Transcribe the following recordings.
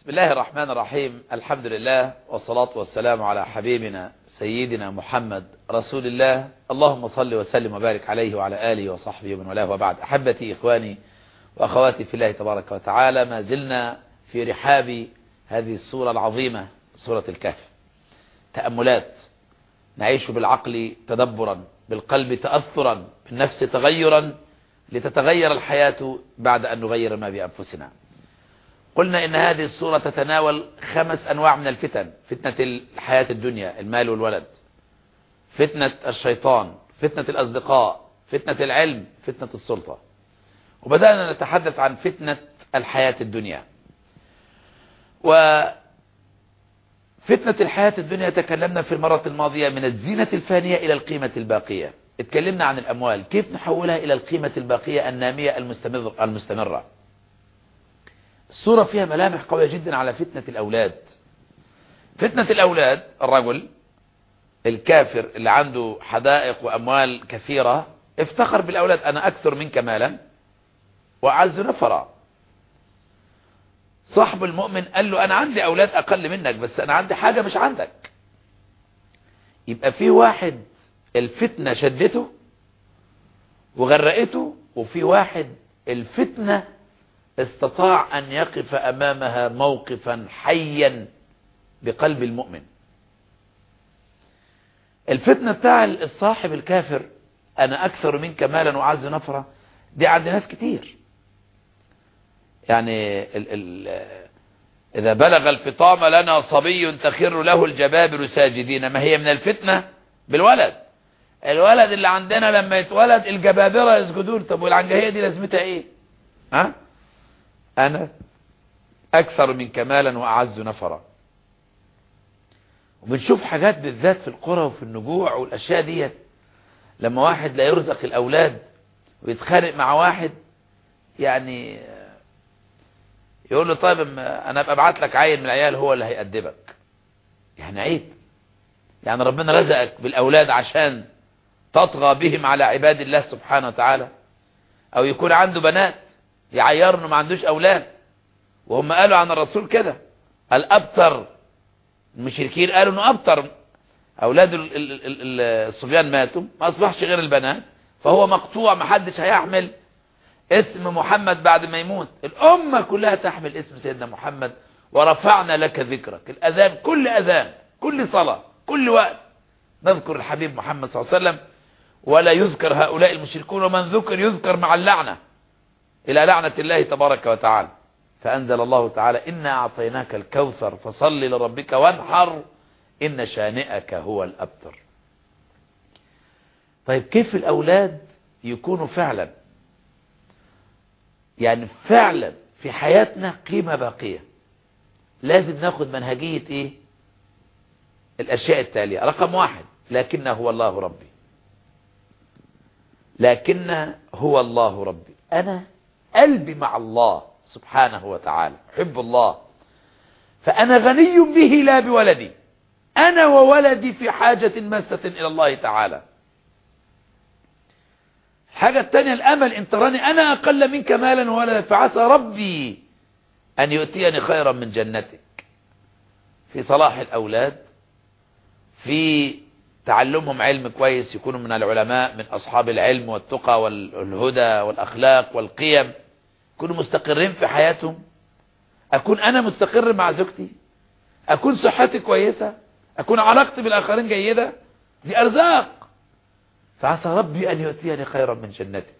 بسم الله الرحمن الرحيم الحمد لله والصلاة والسلام على حبيبنا سيدنا محمد رسول الله اللهم صل وسلم وبارك عليه وعلى آله وصحبه ومن والاه وبعد أحبتي إخواني وأخواتي في الله تبارك وتعالى ما زلنا في رحاب هذه السورة العظيمة سورة الكهف تأملات نعيش بالعقل تدبرا بالقلب تأثرا بالنفس تغيرا لتتغير الحياة بعد أن نغير ما بأنفسنا قلنا إن هذه السورة تتناول خمس أنواع من الفتن. فتنة الحياة الدنيا المال والولد. فتنة الشيطان فتنة الأصدقاء فتنة العلم فتنة السلطة. وبدأنا نتحدث عن فتنة الحياة الدنيا. وفتنة الحياة الدنيا تكلمنا في المرة الماضية من الزينة الفانية إلى القيمة الباقية. اتكلمنا عن الأموال. كيف نحولها إلى القيمة الباقية النامية المستمر المستمرة؟ الصورة فيها ملامح قوية جدا على فتنة الأولاد. فتنة الأولاد الرجل الكافر اللي عنده حدائق وأموال كثيرة افتخر بالأولاد أنا أكثر منك مالا وأعز نفرا. صاحب المؤمن قال له أنا عندي أولاد أقل منك بس أنا عندي حاجة مش عندك. يبقى في واحد الفتنة شدته وغرقته وفي واحد الفتنة استطاع أن يقف أمامها موقفا حيا بقلب المؤمن. الفتنة بتاع الصاحب الكافر أنا أكثر منك مالا وعز نفرة دي عند ناس كتير. يعني ال ال إذا بلغ الفطام لنا صبي تخر له الجبابر ساجدين. ما هي من الفتنة؟ بالولد. الولد اللي عندنا لما يتولد الجبابرة يسجدون. طب والعنجهية دي لازمتها إيه؟ ها؟ أنا أكثر من كمالا وأعز نفرا. وبنشوف حاجات بالذات في القرى وفي النجوع والأشياء دي لما واحد لا يرزق الأولاد ويتخانق مع واحد يعني يقول له طيب أنا أبقى أبعت لك عيل من العيال هو اللي هيأدبك يعني عيب. يعني ربنا رزقك بالأولاد عشان تطغى بهم على عباد الله سبحانه وتعالى. أو يكون عنده بنات يعير انه ما عندوش أولاد. وهم قالوا عن الرسول كده. الابتر المشركين قالوا انه ابتر. أولاد الصبيان ماتوا ما اصبحش غير البنات. فهو مقطوع ما حدش هيحمل اسم محمد بعد ما يموت. الأمة كلها تحمل اسم سيدنا محمد. ورفعنا لك ذكرك. الأذان كل أذان كل صلاة كل وقت. نذكر الحبيب محمد صلى الله عليه وسلم. ولا يذكر هؤلاء المشركون ومن ذكر يذكر مع اللعنة. إلى لعنة الله تبارك وتعالى. فأنزل الله تعالى إنا أعطيناك الكوثر فصل لربك وانحر إن شانئك هو الأبتر. طيب كيف الأولاد يكونوا فعلا؟ يعني فعلا في حياتنا قيمة باقية. لازم ناخد منهجية إيه؟ الأشياء التالية. رقم واحد لكن هو الله ربي. لكن هو الله ربي. أنا قلبي مع الله سبحانه وتعالى حب الله. فأنا غني به لا بولدي. أنا وولدي في حاجة ماسة إلى الله تعالى. الحاجة الثانية الأمل إن تراني أنا أقل منك مالا وولدا فعسى ربي أن يؤتيني خيرا من جنتك. في صلاح الأولاد في تعلمهم علم كويس يكونوا من العلماء من أصحاب العلم والتقى والهدى والأخلاق والقيم. يكونوا مستقرين في حياتهم؟ أكون أنا مستقر مع زوجتي؟ أكون صحتي كويسة؟ أكون علاقتي بالآخرين جيدة؟ دي أرزاق. فعسى ربي أن يؤتيني خيرا من جنتك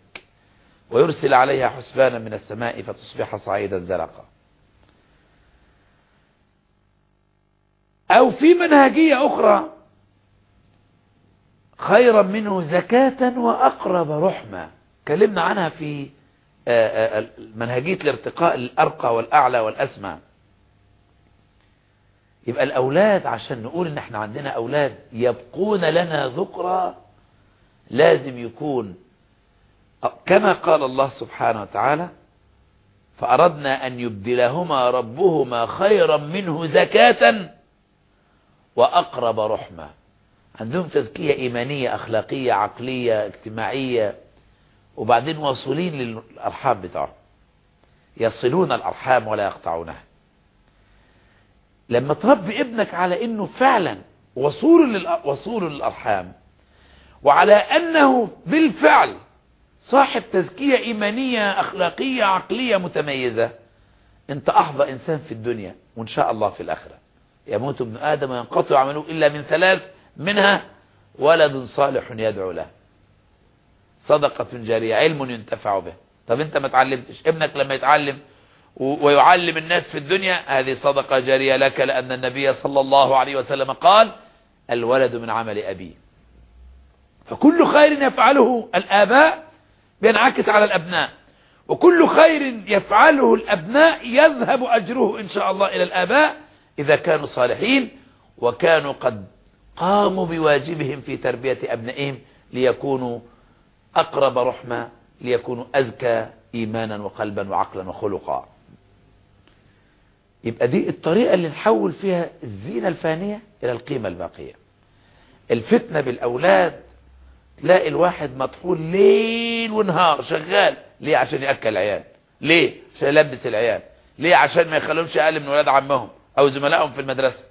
ويرسل عليها حسبانا من السماء فتصبح صعيدا زلقا أو في منهجية أخرى خيرا منه زكاة وأقرب رحمة. كلمنا عنها في منهجية الارتقاء الأرقى والأعلى والأسمى يبقى الأولاد عشان نقول إن إحنا عندنا أولاد يبقون لنا ذكرى لازم يكون. كما قال الله سبحانه وتعالى فأردنا أن يبدلهما ربهما خيرا منه زكاة وأقرب رحمة. عندهم تزكية إيمانية أخلاقية عقلية اجتماعية. وبعدين واصلين للأرحام بتاعهم. يصلون الأرحام ولا يقطعونها. لما تربي ابنك على إنه فعلا وصول وصول للأرحام وعلى أنه بالفعل صاحب تزكية إيمانية أخلاقية عقلية متميزة أنت أحظى إنسان في الدنيا وإن شاء الله في الآخرة. يموت ابن آدم وينقطع عمله إلا من ثلاث منها ولد صالح يدعو له. صدقة جارية علم ينتفع به. طب انت ما تعلمتش ابنك لما يتعلم ويعلم الناس في الدنيا هذه صدقة جارية لك لأن النبي صلى الله عليه وسلم قال الولد من عمل أبيه فكل خير يفعله الآباء بينعكس على الأبناء. وكل خير يفعله الأبناء يذهب أجره إن شاء الله إلى الآباء إذا كانوا صالحين وكانوا قد قاموا بواجبهم في تربية أبنائهم ليكونوا أقرب رحمة ليكونوا أزكى إيمانا وقلبا وعقلا وخلقا. يبقى دي الطريقة اللي نحول فيها الزينة الفانية إلى القيمة الباقية. الفتنة بالأولاد تلاقي الواحد مطحون ليل ونهار شغال. ليه؟ عشان يأكل العيال. ليه؟ عشان يلبس العيال. ليه؟ عشان ما يخلوهمش أقل من ولاد عمهم أو زملائهم في المدرسة.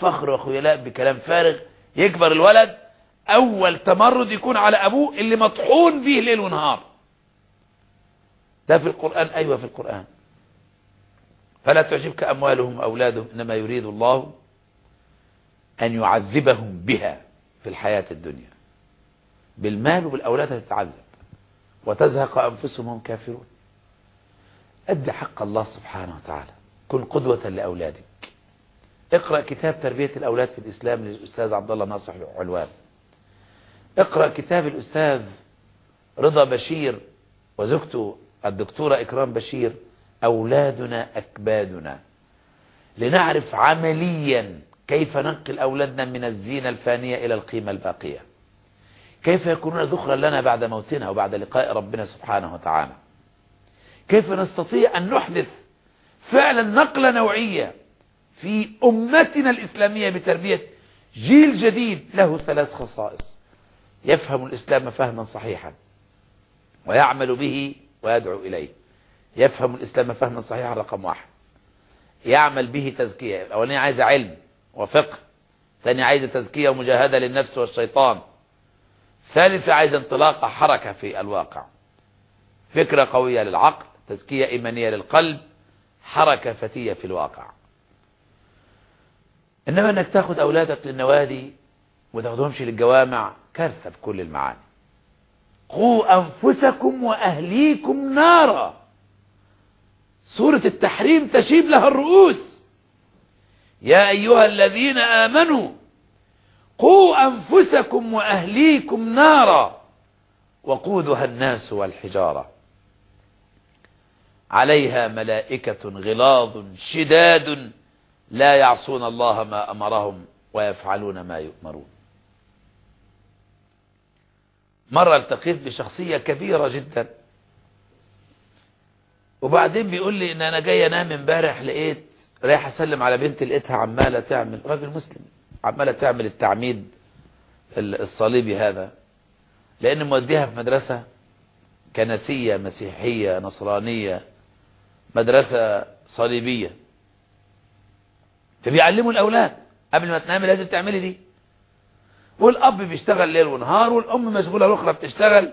فخر وخيلاء بكلام فارغ. يكبر الولد أول تمرد يكون على أبوه اللي مطحون به ليل ونهار. ده في القرآن أيوة في القرآن. فلا تعجبك أموالهم وأولادهم إنما يريد الله أن يعذبهم بها في الحياة الدنيا. بالمال وبالأولاد تتعذب وتزهق أنفسهم هم كافرون. أد حق الله سبحانه وتعالى. كن قدوة لأولادك. اقرأ كتاب تربية الأولاد في الإسلام للأستاذ عبد الله ناصح العلوان اقرأ كتاب الأستاذ رضا بشير وزوجته الدكتورة إكرام بشير أولادنا أكبادنا. لنعرف عمليا كيف ننقل أولادنا من الزينة الفانية إلى القيمة الباقية. كيف يكونون ذخرا لنا بعد موتنا وبعد لقاء ربنا سبحانه وتعالى. كيف نستطيع أن نحدث فعلا نقلة نوعية في أمتنا الإسلامية بتربية جيل جديد له ثلاث خصائص. يفهم الإسلام فهما صحيحا ويعمل به ويدعو إليه. يفهم الإسلام فهما صحيحا رقم واحد. يعمل به تزكية. الأولانية عايزة علم وفقه ثانية عايزة تزكية ومجاهدة للنفس والشيطان ثالثة عايزة انطلاقة حركة في الواقع. فكرة قوية للعقل تزكية إيمانية للقلب حركة فتية في الواقع. إنما أنك تاخد أولادك للنوادي وتاخدهمش للجوامع كارثة بكل المعاني. قوا أنفسكم وأهليكم نارا. سورة التحريم تشيب لها الرؤوس. يا أيها الذين آمنوا قوا أنفسكم وأهليكم نارا. وقودها الناس والحجارة. عليها ملائكة غلاظ شداد لا يعصون الله ما أمرهم ويفعلون ما يؤمرون. مرة التقيت بشخصية كبيرة جدا. وبعدين بيقول لي إن أنا جاي أنام امبارح لقيت رايح أسلم على بنت لقيتها عمالة تعمل راجل مسلم عمالة تعمل التعميد الصليبي هذا. لأن موديها في مدرسة كنسية مسيحية نصرانية مدرسة صليبية. فبيعلموا الأولاد قبل ما تنامي لازم تعملي دي. والأب بيشتغل ليل ونهار والأم مشغولة الأخرى بتشتغل.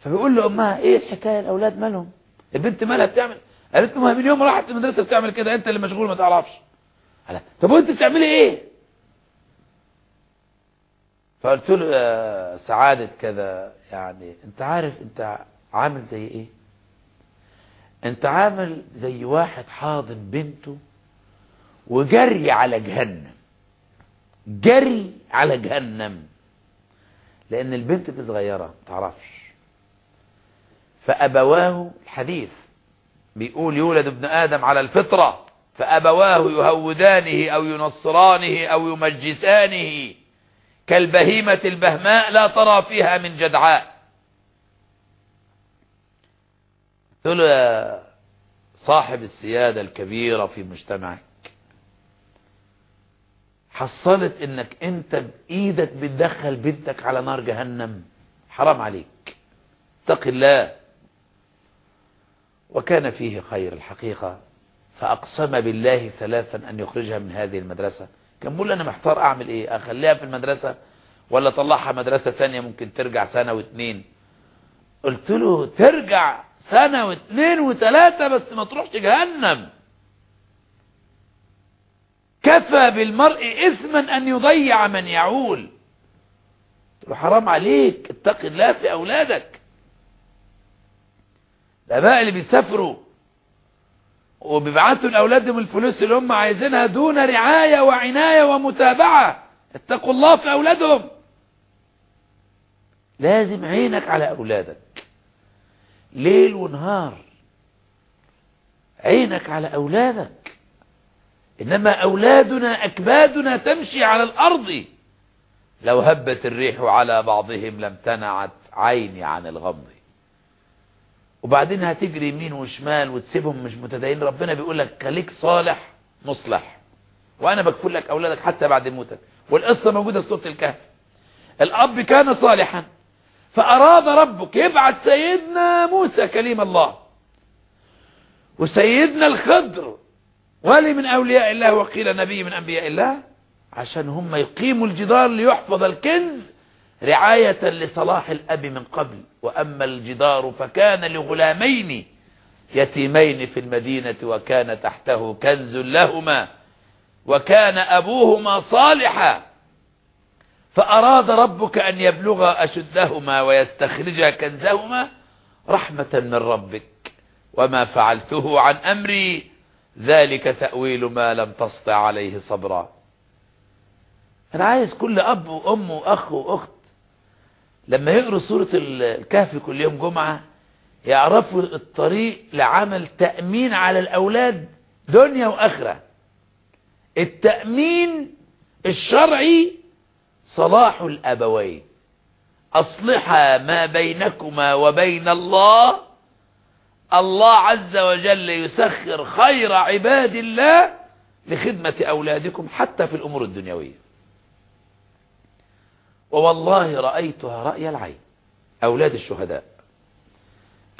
فبيقول لامها إيه الحكاية؟ الأولاد مالهم؟ البنت مالها بتعمل؟ قالت له ما من يوم راحت المدرسة بتعمل كده أنت اللي مشغول ما تعرفش. قال طب وأنت بتعملي إيه؟ فقلت له يا سعادة كذا يعني أنت عارف أنت عامل زي إيه؟ أنت عامل زي واحد حاضن بنته وجري على جهنم. جري على جهنم. لأن البنت دي صغيرة ما تعرفش. فأبواه الحديث بيقول يولد ابن آدم على الفطرة فأبواه يهودانه أو ينصرانه أو يمجسانه. كالبهيمة البهماء لا ترى فيها من جدعاء. قلت له يا صاحب السيادة الكبيرة في مجتمعك حصلت إنك أنت بإيدك بتدخل بنتك على نار جهنم. حرام عليك. اتق الله. وكان فيه خير الحقيقة. فأقسم بالله ثلاثا أن يخرجها من هذه المدرسة. كان بيقول أنا محتار أعمل إيه؟ أخليها في المدرسة ولا طلعها مدرسة ثانية؟ ممكن ترجع سنة واثنين قلت له ترجع سنة واثنين وثلاثة بس ما تروحش جهنم. كفى بالمرء إثما أن يضيع من يعول. حرام عليك اتق الله في أولادك. الآباء اللي بيسافروا وبيبعتوا لأولادهم الفلوس اللي هم عايزينها دون رعاية وعناية ومتابعة اتقوا الله في أولادهم. لازم عينك على أولادك. ليل ونهار عينك على أولادك. إنما أولادنا أكبادنا تمشي على الأرض. لو هبت الريح على بعضهم لم تنعت عيني عن الغمض وبعدين هتجري يمين وشمال وتسيبهم مش متدين ربنا بيقول لك خليك صالح مصلح. وأنا بكفل لك أولادك حتى بعد موتك. والقصة موجودة في سورة الكهف. الأب كان صالحا. فأراد ربك يبعث سيدنا موسى كليم الله. وسيدنا الخضر ولي من أولياء الله وقيل نبي من أنبياء الله؟ عشان هم يقيموا الجدار ليحفظ الكنز رعاية لصلاح الأب من قبل. وأما الجدار فكان لغلامين يتيمين في المدينة وكان تحته كنز لهما وكان أبوهما صالحا. فأراد ربك أن يبلغ أشدهما ويستخرج كنزهما رحمة من ربك. وما فعلته عن أمري ذلك تأويل ما لم تسطع عليه صبرا. أنا عايز كل أب وأم وأخ وأخت لما يقروا سورة الكهف كل يوم جمعة يعرفوا الطريق لعمل تأمين على الأولاد دنيا وآخرة. التأمين الشرعي صلاح الأبوين. أصلحا ما بينكما وبين الله الله عز وجل يسخر خير عباد الله لخدمة أولادكم حتى في الأمور الدنيوية. ووالله رأيتها رأي العين. أولاد الشهداء.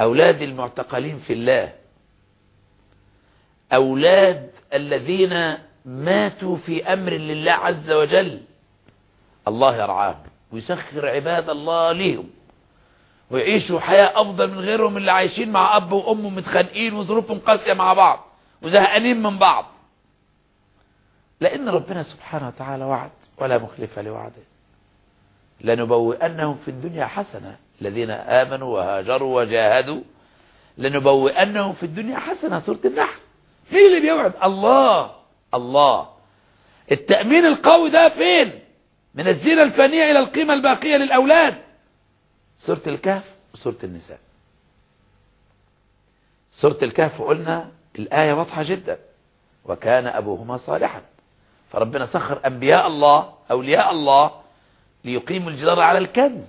أولاد المعتقلين في الله. أولاد الذين ماتوا في أمر لله عز وجل. الله يرعاهم. ويسخر عباد الله ليهم. ويعيشوا حياة أفضل من غيرهم اللي عايشين مع أب وأم متخانقين وظروفهم قاسية مع بعض وزهقانين من بعض. لأن ربنا سبحانه وتعالى وعد ولا مخلف لوعده لنبوئنهم في الدنيا حسنة. الذين آمنوا وهاجروا وجاهدوا. لنبوئنهم في الدنيا حسنة. سورة النحل. مين اللي بيوعد؟ الله. الله. التأمين القوي ده فين؟ من الزينة الفانية إلى القيمة الباقية للأولاد. سورة الكهف وسورة النساء. سورة الكهف قلنا الآية واضحة جدا. وكان أبوهما صالحا. فربنا سخر أنبياء الله أولياء الله ليقيموا الجدار على الكنز.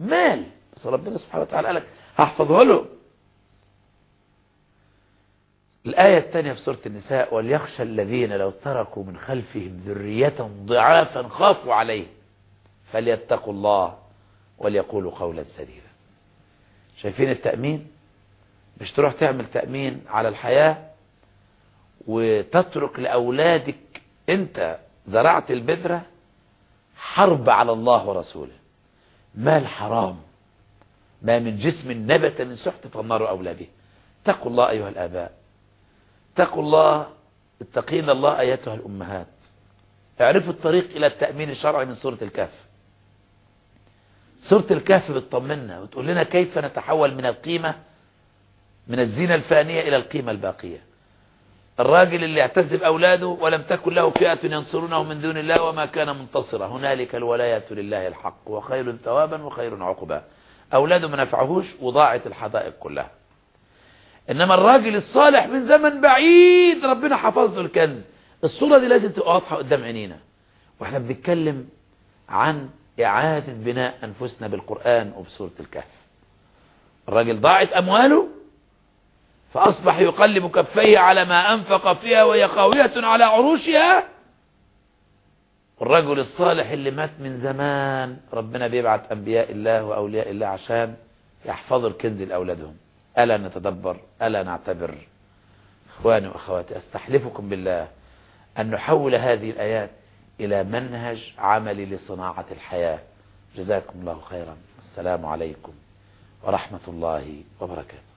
مال. بس ربنا سبحانه وتعالى قال لك هحفظه له الآية الثانية في سورة النساء وليخشى الذين لو تركوا من خلفهم ذرية ضعافا خافوا عليه. فليتقوا الله. وليقولوا قولا سديدا. شايفين التأمين؟ مش تروح تعمل تأمين على الحياة وتترك لأولادك أنت زرعت البذرة حرب على الله ورسوله. مال حرام ما من جسم نبت من سحت فالنار أولى به اتقوا الله أيها الآباء. اتقوا الله اتقين الله أيتها الأمهات. اعرفوا الطريق إلى التأمين الشرعي من سورة الكهف. سورة الكهف بتطمنا وتقول لنا كيف نتحول من القيمة من الزينة الفانية إلى القيمة الباقية. الراجل اللي اعتز بأولاده ولم تكن له فئة ينصرونه من دون الله وما كان منتصرا. هنالك الولاية لله الحق وخير ثوابا وخير عقبا. أولاده ما نفعهوش وضاعت الحدائق كلها. إنما الراجل الصالح من زمن بعيد ربنا حفظ له الكنز. الصورة دي لازم تبقى واضحة قدام عينينا. وإحنا بنتكلم عن إعادة بناء أنفسنا بالقرآن وبسورة الكهف. الراجل ضاعت أمواله فأصبح يقلب كفيه على ما أنفق فيها وهي خاوية على عروشها. الرجل الصالح اللي مات من زمان ربنا بيبعت أنبياء الله وأولياء الله عشان يحفظوا الكنز لأولادهم. ألا نتدبر ألا نعتبر. إخواني وأخواتي أستحلفكم بالله أن نحول هذه الآيات إلى منهج عملي لصناعة الحياة. جزاكم الله خيرا. السلام عليكم ورحمة الله وبركاته.